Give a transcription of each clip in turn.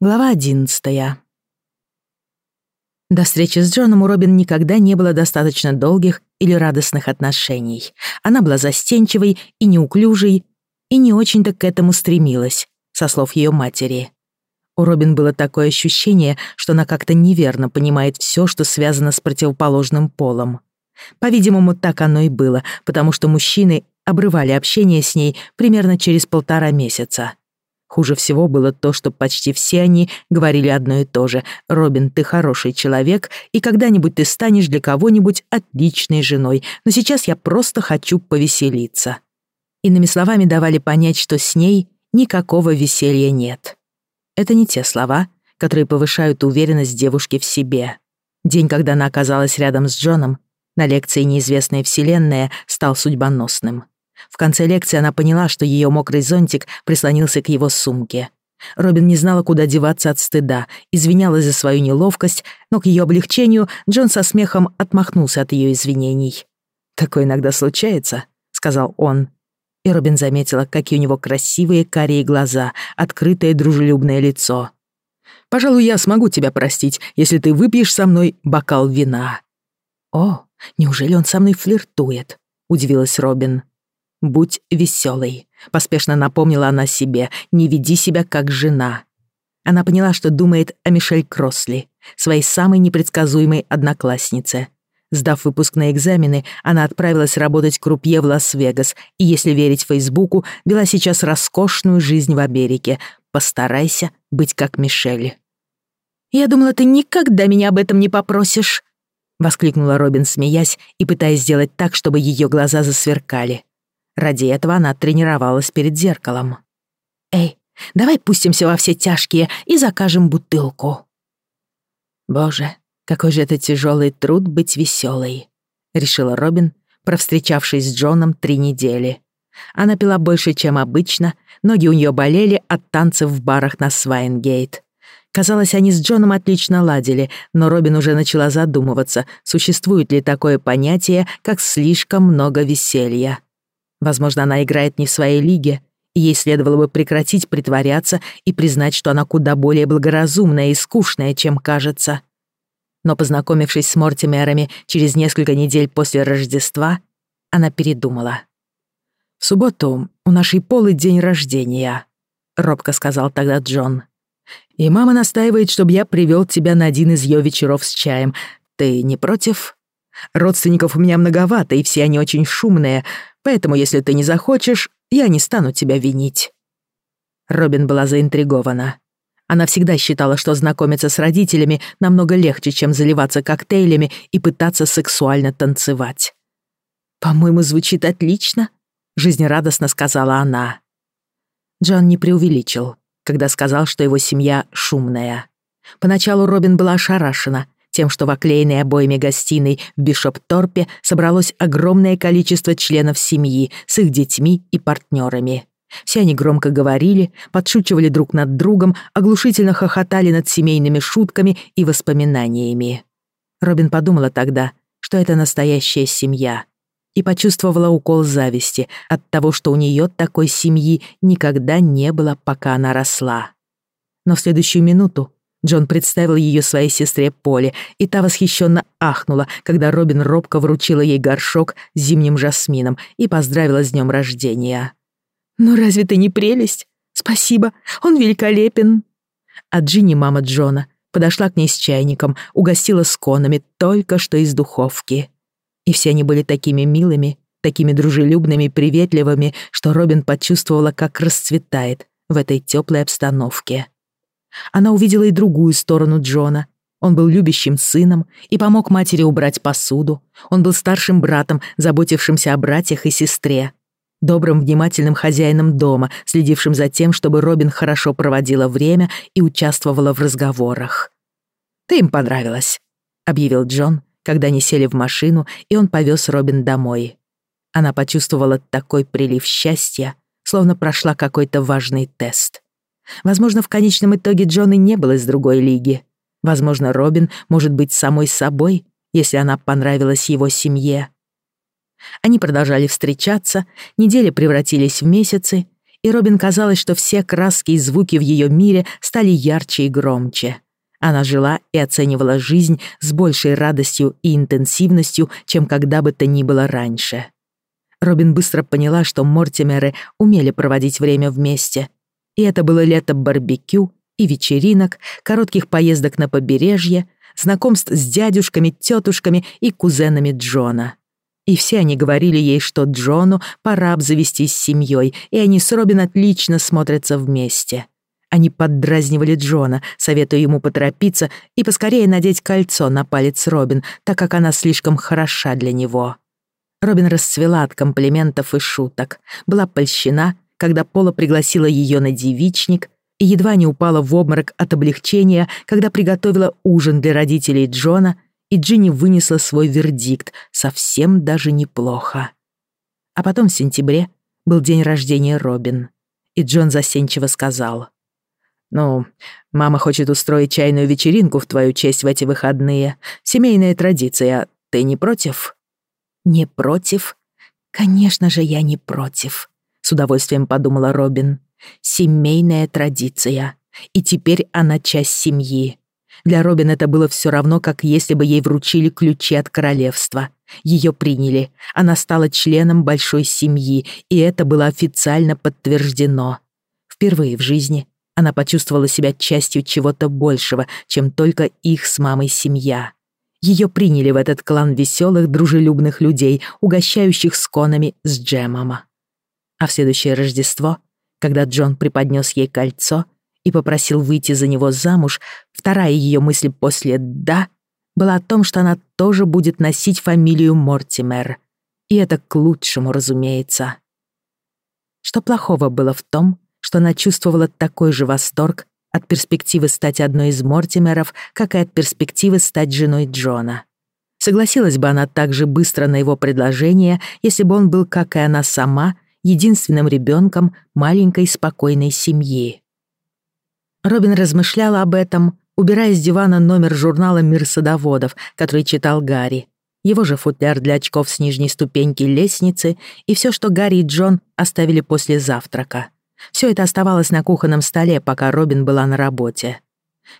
Глава одиннадцатая. До встречи с Джоном у Робин никогда не было достаточно долгих или радостных отношений. Она была застенчивой и неуклюжей, и не очень-то к этому стремилась, со слов ее матери. У Робин было такое ощущение, что она как-то неверно понимает все, что связано с противоположным полом. По-видимому, так оно и было, потому что мужчины обрывали общение с ней примерно через полтора месяца. Хуже всего было то, что почти все они говорили одно и то же. «Робин, ты хороший человек, и когда-нибудь ты станешь для кого-нибудь отличной женой, но сейчас я просто хочу повеселиться». Иными словами давали понять, что с ней никакого веселья нет. Это не те слова, которые повышают уверенность девушки в себе. День, когда она оказалась рядом с Джоном, на лекции «Неизвестная вселенная» стал судьбоносным. В конце лекции она поняла, что ее мокрый зонтик прислонился к его сумке. Робин не знала, куда деваться от стыда, извинялась за свою неловкость, но к ее облегчению Джон со смехом отмахнулся от ее извинений. «Такое иногда случается», — сказал он. И Робин заметила, какие у него красивые карие глаза, открытое дружелюбное лицо. «Пожалуй, я смогу тебя простить, если ты выпьешь со мной бокал вина». «О, неужели он со мной флиртует?» — удивилась Робин. «Будь веселой», — поспешно напомнила она себе, «не веди себя как жена». Она поняла, что думает о Мишель Кросли, своей самой непредсказуемой однокласснице. Сдав выпускные экзамены, она отправилась работать крупье в Лас-Вегас и, если верить Фейсбуку, вела сейчас роскошную жизнь в Америке. Постарайся быть как Мишель. «Я думала, ты никогда меня об этом не попросишь», — воскликнула Робин, смеясь и пытаясь сделать так, чтобы ее глаза засверкали. Ради этого она тренировалась перед зеркалом. «Эй, давай пустимся во все тяжкие и закажем бутылку». «Боже, какой же это тяжелый труд быть веселой», — решила Робин, провстречавшись с Джоном три недели. Она пила больше, чем обычно, ноги у нее болели от танцев в барах на Свайнгейт. Казалось, они с Джоном отлично ладили, но Робин уже начала задумываться, существует ли такое понятие, как слишком много веселья. Возможно, она играет не в своей лиге, и ей следовало бы прекратить притворяться и признать, что она куда более благоразумная и скучная, чем кажется. Но познакомившись с Мортимерами через несколько недель после Рождества, она передумала. «В субботу у нашей Полы день рождения», — робко сказал тогда Джон. «И мама настаивает, чтобы я привел тебя на один из ее вечеров с чаем. Ты не против?» Родственников у меня многовато, и все они очень шумные, поэтому, если ты не захочешь, я не стану тебя винить». Робин была заинтригована. Она всегда считала, что знакомиться с родителями намного легче, чем заливаться коктейлями и пытаться сексуально танцевать. «По-моему, звучит отлично», — жизнерадостно сказала она. Джон не преувеличил, когда сказал, что его семья шумная. Поначалу Робин была ошарашена, тем, что в оклеенной обоями гостиной в Бишоп-Торпе собралось огромное количество членов семьи с их детьми и партнерами. Все они громко говорили, подшучивали друг над другом, оглушительно хохотали над семейными шутками и воспоминаниями. Робин подумала тогда, что это настоящая семья, и почувствовала укол зависти от того, что у нее такой семьи никогда не было, пока она росла. Но в следующую минуту Джон представил ее своей сестре Поле, и та восхищенно ахнула, когда Робин робко вручила ей горшок с зимним жасмином и поздравила с днем рождения. «Ну разве ты не прелесть? Спасибо, он великолепен!» А Джинни, мама Джона, подошла к ней с чайником, угостила сконами только что из духовки. И все они были такими милыми, такими дружелюбными приветливыми, что Робин почувствовала, как расцветает в этой теплой обстановке. Она увидела и другую сторону Джона. Он был любящим сыном и помог матери убрать посуду. Он был старшим братом, заботившимся о братьях и сестре. Добрым, внимательным хозяином дома, следившим за тем, чтобы Робин хорошо проводила время и участвовала в разговорах. «Ты им понравилась», — объявил Джон, когда они сели в машину, и он повез Робин домой. Она почувствовала такой прилив счастья, словно прошла какой-то важный тест. Возможно, в конечном итоге Джон не был из другой лиги. Возможно, Робин может быть самой собой, если она понравилась его семье. Они продолжали встречаться, недели превратились в месяцы, и Робин казалось, что все краски и звуки в ее мире стали ярче и громче. Она жила и оценивала жизнь с большей радостью и интенсивностью, чем когда бы то ни было раньше. Робин быстро поняла, что Мортимеры умели проводить время вместе. И это было лето барбекю и вечеринок, коротких поездок на побережье, знакомств с дядюшками, тетушками и кузенами Джона. И все они говорили ей, что Джону пора обзавестись семьей, и они с Робин отлично смотрятся вместе. Они поддразнивали Джона, советуя ему поторопиться и поскорее надеть кольцо на палец Робин, так как она слишком хороша для него. Робин расцвела от комплиментов и шуток, была польщена, когда Пола пригласила ее на девичник и едва не упала в обморок от облегчения, когда приготовила ужин для родителей Джона, и Джинни вынесла свой вердикт совсем даже неплохо. А потом в сентябре был день рождения Робин, и Джон засенчиво сказал — «Ну, мама хочет устроить чайную вечеринку в твою честь в эти выходные. Семейная традиция. Ты не против?» «Не против? Конечно же, я не против», — с удовольствием подумала Робин. «Семейная традиция. И теперь она часть семьи. Для Робин это было все равно, как если бы ей вручили ключи от королевства. Ее приняли. Она стала членом большой семьи, и это было официально подтверждено. Впервые в жизни она почувствовала себя частью чего-то большего, чем только их с мамой семья. Ее приняли в этот клан веселых, дружелюбных людей, угощающих сконами с джемом. А в следующее Рождество, когда Джон преподнес ей кольцо и попросил выйти за него замуж, вторая ее мысль после «да» была о том, что она тоже будет носить фамилию Мортимер. И это к лучшему, разумеется. Что плохого было в том, что она чувствовала такой же восторг от перспективы стать одной из Мортимеров, как и от перспективы стать женой Джона. Согласилась бы она так же быстро на его предложение, если бы он был, как и она сама, единственным ребенком маленькой спокойной семьи. Робин размышляла об этом, убирая с дивана номер журнала «Мир садоводов», который читал Гарри, его же футляр для очков с нижней ступеньки лестницы и все, что Гарри и Джон оставили после завтрака. Все это оставалось на кухонном столе, пока Робин была на работе.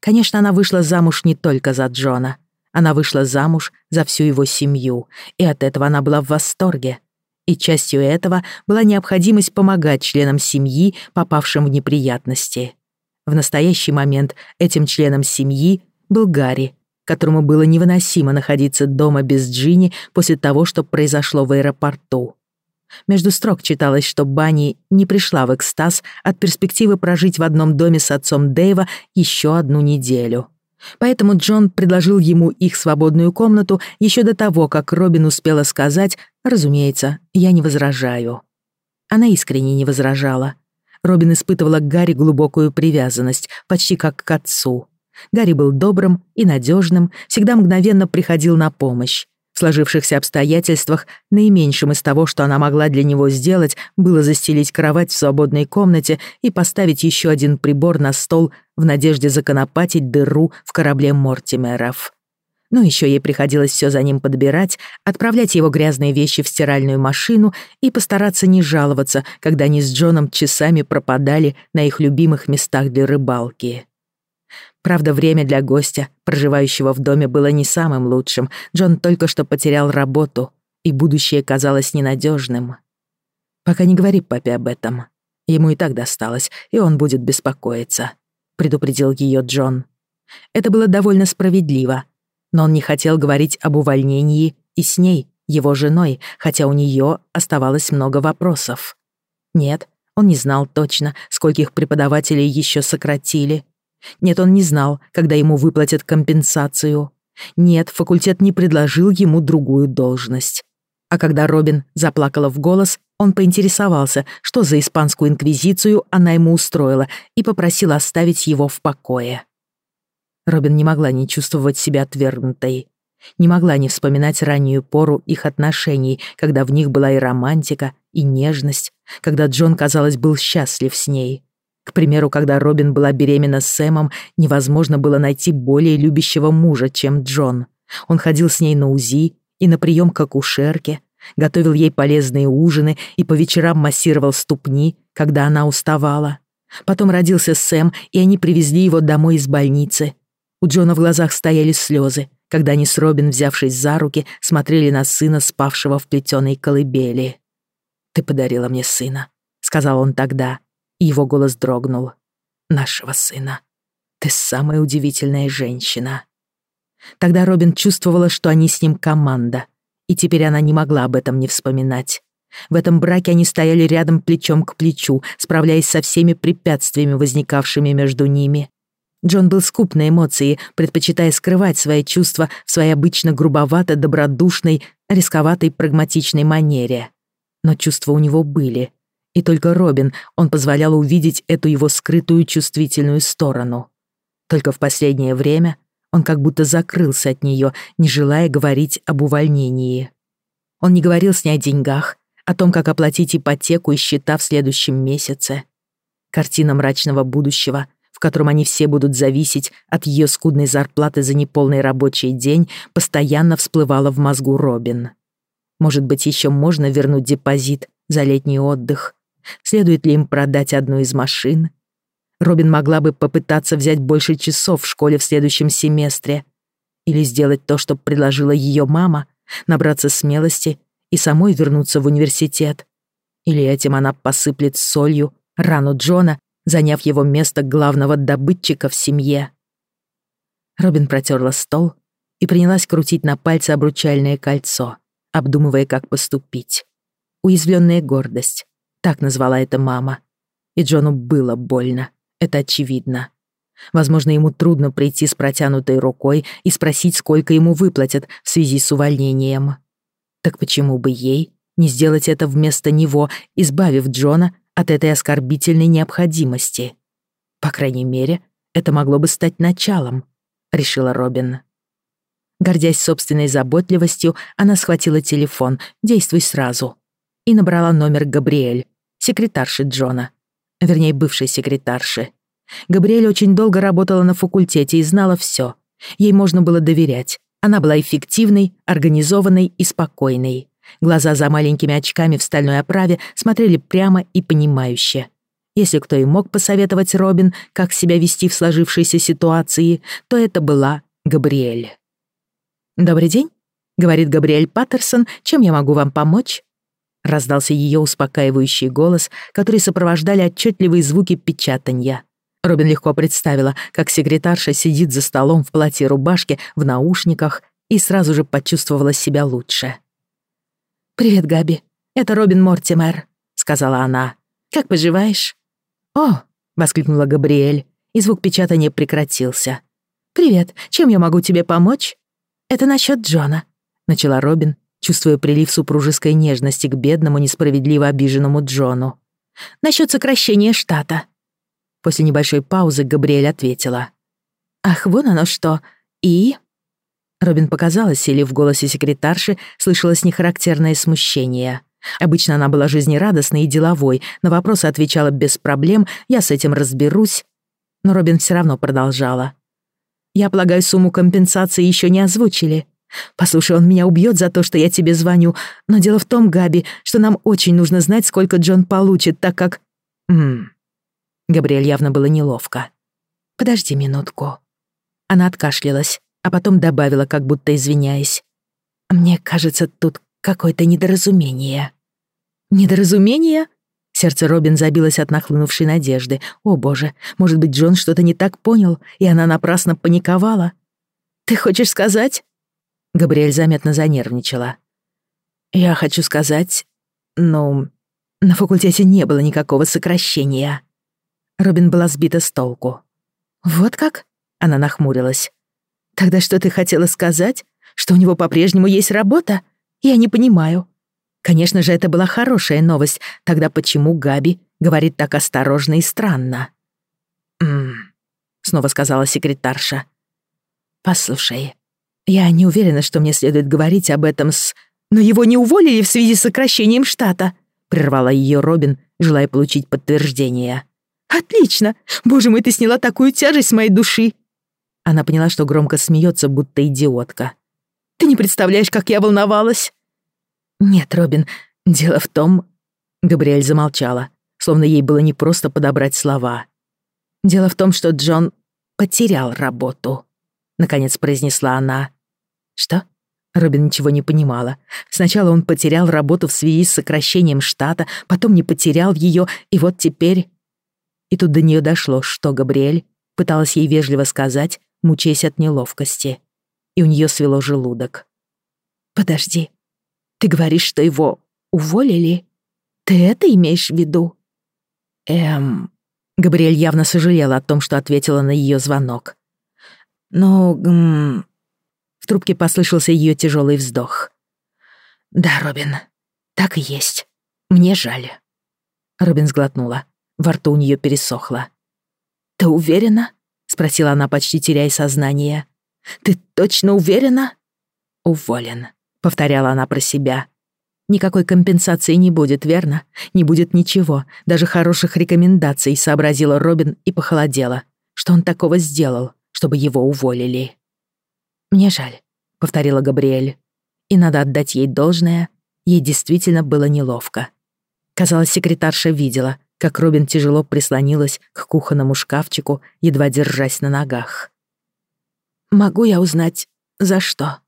Конечно, она вышла замуж не только за Джона. Она вышла замуж за всю его семью, и от этого она была в восторге. И частью этого была необходимость помогать членам семьи, попавшим в неприятности. В настоящий момент этим членом семьи был Гарри, которому было невыносимо находиться дома без Джинни после того, что произошло в аэропорту. Между строк читалось, что Банни не пришла в экстаз от перспективы прожить в одном доме с отцом Дэйва еще одну неделю. Поэтому Джон предложил ему их свободную комнату еще до того, как Робин успела сказать «Разумеется, я не возражаю». Она искренне не возражала. Робин испытывала к Гарри глубокую привязанность, почти как к отцу. Гарри был добрым и надежным, всегда мгновенно приходил на помощь. В сложившихся обстоятельствах наименьшим из того, что она могла для него сделать, было застелить кровать в свободной комнате и поставить еще один прибор на стол в надежде законопатить дыру в корабле Мортимеров. Но еще ей приходилось все за ним подбирать, отправлять его грязные вещи в стиральную машину и постараться не жаловаться, когда они с Джоном часами пропадали на их любимых местах для рыбалки. Правда, время для гостя, проживающего в доме, было не самым лучшим. Джон только что потерял работу, и будущее казалось ненадежным. «Пока не говори папе об этом. Ему и так досталось, и он будет беспокоиться», — предупредил ее Джон. Это было довольно справедливо, но он не хотел говорить об увольнении и с ней, его женой, хотя у нее оставалось много вопросов. Нет, он не знал точно, скольких преподавателей еще сократили, нет, он не знал, когда ему выплатят компенсацию. Нет, факультет не предложил ему другую должность. А когда Робин заплакала в голос, он поинтересовался, что за испанскую инквизицию она ему устроила, и попросил оставить его в покое. Робин не могла не чувствовать себя отвергнутой. Не могла не вспоминать раннюю пору их отношений, когда в них была и романтика, и нежность, когда Джон, казалось, был счастлив с ней. К примеру, когда Робин была беременна с Сэмом, невозможно было найти более любящего мужа, чем Джон. Он ходил с ней на УЗИ и на прием к акушерке, готовил ей полезные ужины и по вечерам массировал ступни когда она уставала. Потом родился Сэм, и они привезли его домой из больницы. У Джона в глазах стояли слезы, когда они с Робин, взявшись за руки, смотрели на сына, спавшего в плетеной колыбели. «Ты подарила мне сына», — сказал он тогда, его голос дрогнул. «Нашего сына. Ты самая удивительная женщина». Тогда Робин чувствовала, что они с ним команда, и теперь она не могла об этом не вспоминать. В этом браке они стояли рядом плечом к плечу, справляясь со всеми препятствиями, возникавшими между ними. Джон был скуп на эмоции, предпочитая скрывать свои чувства в своей обычно грубовато-добродушной, рисковатой прагматичной манере. Но чувства у него были, и только Робин он позволял увидеть эту его скрытую чувствительную сторону. Только в последнее время он как будто закрылся от нее, не желая говорить об увольнении. Он не говорил с ней о деньгах, о том, как оплатить ипотеку и счета в следующем месяце. Картина мрачного будущего, в котором они все будут зависеть от ее скудной зарплаты за неполный рабочий день, постоянно всплывала в мозгу Робин. Может быть, еще можно вернуть депозит за летний отдых? Следует ли им продать одну из машин? Робин могла бы попытаться взять больше часов в школе в следующем семестре. Или сделать то, что предложила ее мама, набраться смелости и самой вернуться в университет. Или этим она посыплет солью рану Джона, заняв его место главного добытчика в семье. Робин протерла стол и принялась крутить на пальце обручальное кольцо, обдумывая, как поступить. Уязвленная гордость, так назвала это мама. И Джону было больно, это очевидно. Возможно, ему трудно прийти с протянутой рукой и спросить, сколько ему выплатят в связи с увольнением. Так почему бы ей не сделать это вместо него, избавив Джона от этой оскорбительной необходимости? По крайней мере, это могло бы стать началом, решила Робин. Гордясь собственной заботливостью, она схватила телефон «Действуй сразу» и набрала номер Габриэль, секретарши Джона, вернее, бывшей секретарши. Габриэль очень долго работала на факультете и знала все. Ей можно было доверять, она была эффективной, организованной и спокойной. Глаза за маленькими очками в стальной оправе смотрели прямо и понимающе. Если кто и мог посоветовать Робин, как себя вести в сложившейся ситуации, то это была Габриэль. «Добрый день», — говорит Габриэль Паттерсон, «чем я могу вам помочь?» Раздался ее успокаивающий голос, который сопровождали отчетливые звуки печатанья. Робин легко представила, как секретарша сидит за столом в платье рубашке, в наушниках, и сразу же почувствовала себя лучше. «Привет, Габи. Это Робин Мортимер», — сказала она. «Как поживаешь?» «О!» — воскликнула Габриэль, и звук печатания прекратился. «Привет. Чем я могу тебе помочь?» «Это насчет Джона», — начала Робин, чувствуя прилив супружеской нежности к бедному, несправедливо обиженному Джону. «Насчет сокращения штата». После небольшой паузы Габриэль ответила. «Ах, вон оно что. И...» Робин показалось, или в голосе секретарши слышалось нехарактерное смущение. Обычно она была жизнерадостной и деловой, на вопросы отвечала без проблем, я с этим разберусь. Но Робин все равно продолжала. «Я полагаю, сумму компенсации еще не озвучили. Послушай, он меня убьет за то, что я тебе звоню, но дело в том, Габи, что нам очень нужно знать, сколько Джон получит, так как...» «Ммм, Габриэль явно было неловко. «Подожди минутку». Она откашлялась, а потом добавила, как будто извиняясь. «Мне кажется, тут какое-то недоразумение». «Недоразумение?» Сердце Робин забилось от нахлынувшей надежды. «О, боже, может быть, Джон что-то не так понял, и она напрасно паниковала?» «Ты хочешь сказать?» Габриэль заметно занервничала. «Я хочу сказать, ну, на факультете не было никакого сокращения». Робин была сбита с толку. «Вот как?» — она нахмурилась. «Тогда что ты хотела сказать? Что у него по-прежнему есть работа? Я не понимаю». Конечно же, это была хорошая новость. Тогда почему Габи говорит так осторожно и странно? «Ммм», — снова сказала секретарша. «Послушай, я не уверена, что мне следует говорить об этом с... Но его не уволили в связи с сокращением штата», — прервала ее Робин, желая получить подтверждение. «Отлично! Боже мой, ты сняла такую тяжесть с моей души!» Она поняла, что громко смеется, будто идиотка. «Ты не представляешь, как я волновалась!» «Нет, Робин, дело в том...» Габриэль замолчала, словно ей было не просто подобрать слова. «Дело в том, что Джон потерял работу», — наконец произнесла она. «Что?» Робин ничего не понимала. Сначала он потерял работу в связи с сокращением штата, потом не потерял ее, и вот теперь... И тут до нее дошло, что Габриэль пыталась ей вежливо сказать, мучаясь от неловкости. И у нее свело желудок. «Подожди, ты говоришь, что его уволили? Ты это имеешь в виду?» «Эм...» Габриэль явно сожалела о том, что ответила на ее звонок. «Ну, гм...» В трубке послышался ее тяжелый вздох. «Да, Робин, так и есть. Мне жаль». Робин сглотнула. Во рту у нее пересохло. «Ты уверена?» — спросила она, почти теряя сознание. «Ты точно уверена?» «Уволен», — повторяла она про себя. «Никакой компенсации не будет, верно? Не будет ничего, даже хороших рекомендаций», — сообразила Робин и похолодела. Что он такого сделал, чтобы его уволили? «Мне жаль», — повторила Габриэль. И надо отдать ей должное, ей действительно было неловко. Казалось, секретарша видела, как Робин тяжело прислонилась к кухонному шкафчику, едва держась на ногах. «Могу я узнать, за что?»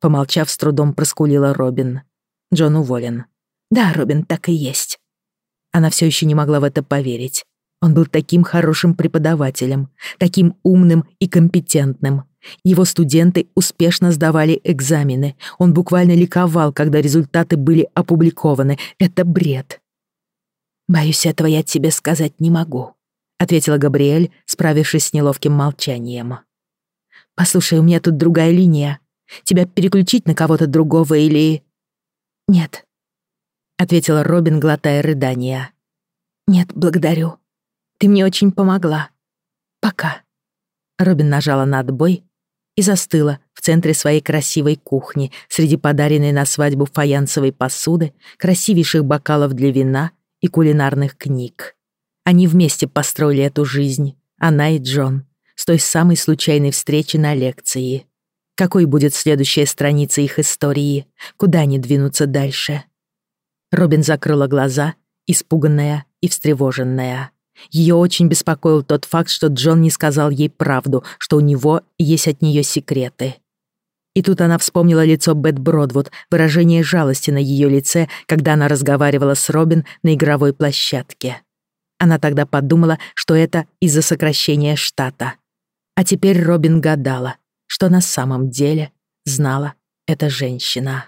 Помолчав, с трудом проскулила Робин. Джон уволен. «Да, Робин, так и есть». Она все еще не могла в это поверить. Он был таким хорошим преподавателем, таким умным и компетентным. Его студенты успешно сдавали экзамены. Он буквально ликовал, когда результаты были опубликованы. Это бред. «Боюсь, этого я тебе сказать не могу», — ответила Габриэль, справившись с неловким молчанием. «Послушай, у меня тут другая линия. Тебя переключить на кого-то другого или...» «Нет», — ответила Робин, глотая рыдания. «Нет, благодарю. Ты мне очень помогла. Пока». Робин нажала на отбой и застыла в центре своей красивой кухни среди подаренной на свадьбу фаянсовой посуды, красивейших бокалов для вина и кулинарных книг. Они вместе построили эту жизнь, она и Джон, с той самой случайной встречи на лекции. Какой будет следующая страница их истории? Куда они двинутся дальше? Робин закрыла глаза, испуганная и встревоженная. Ее очень беспокоил тот факт, что Джон не сказал ей правду, что у него есть от нее секреты. И тут она вспомнила лицо Бет Бродвуд, выражение жалости на ее лице, когда она разговаривала с Робин на игровой площадке. Она тогда подумала, что это из-за сокращения штата. А теперь Робин гадала, что на самом деле знала эта женщина.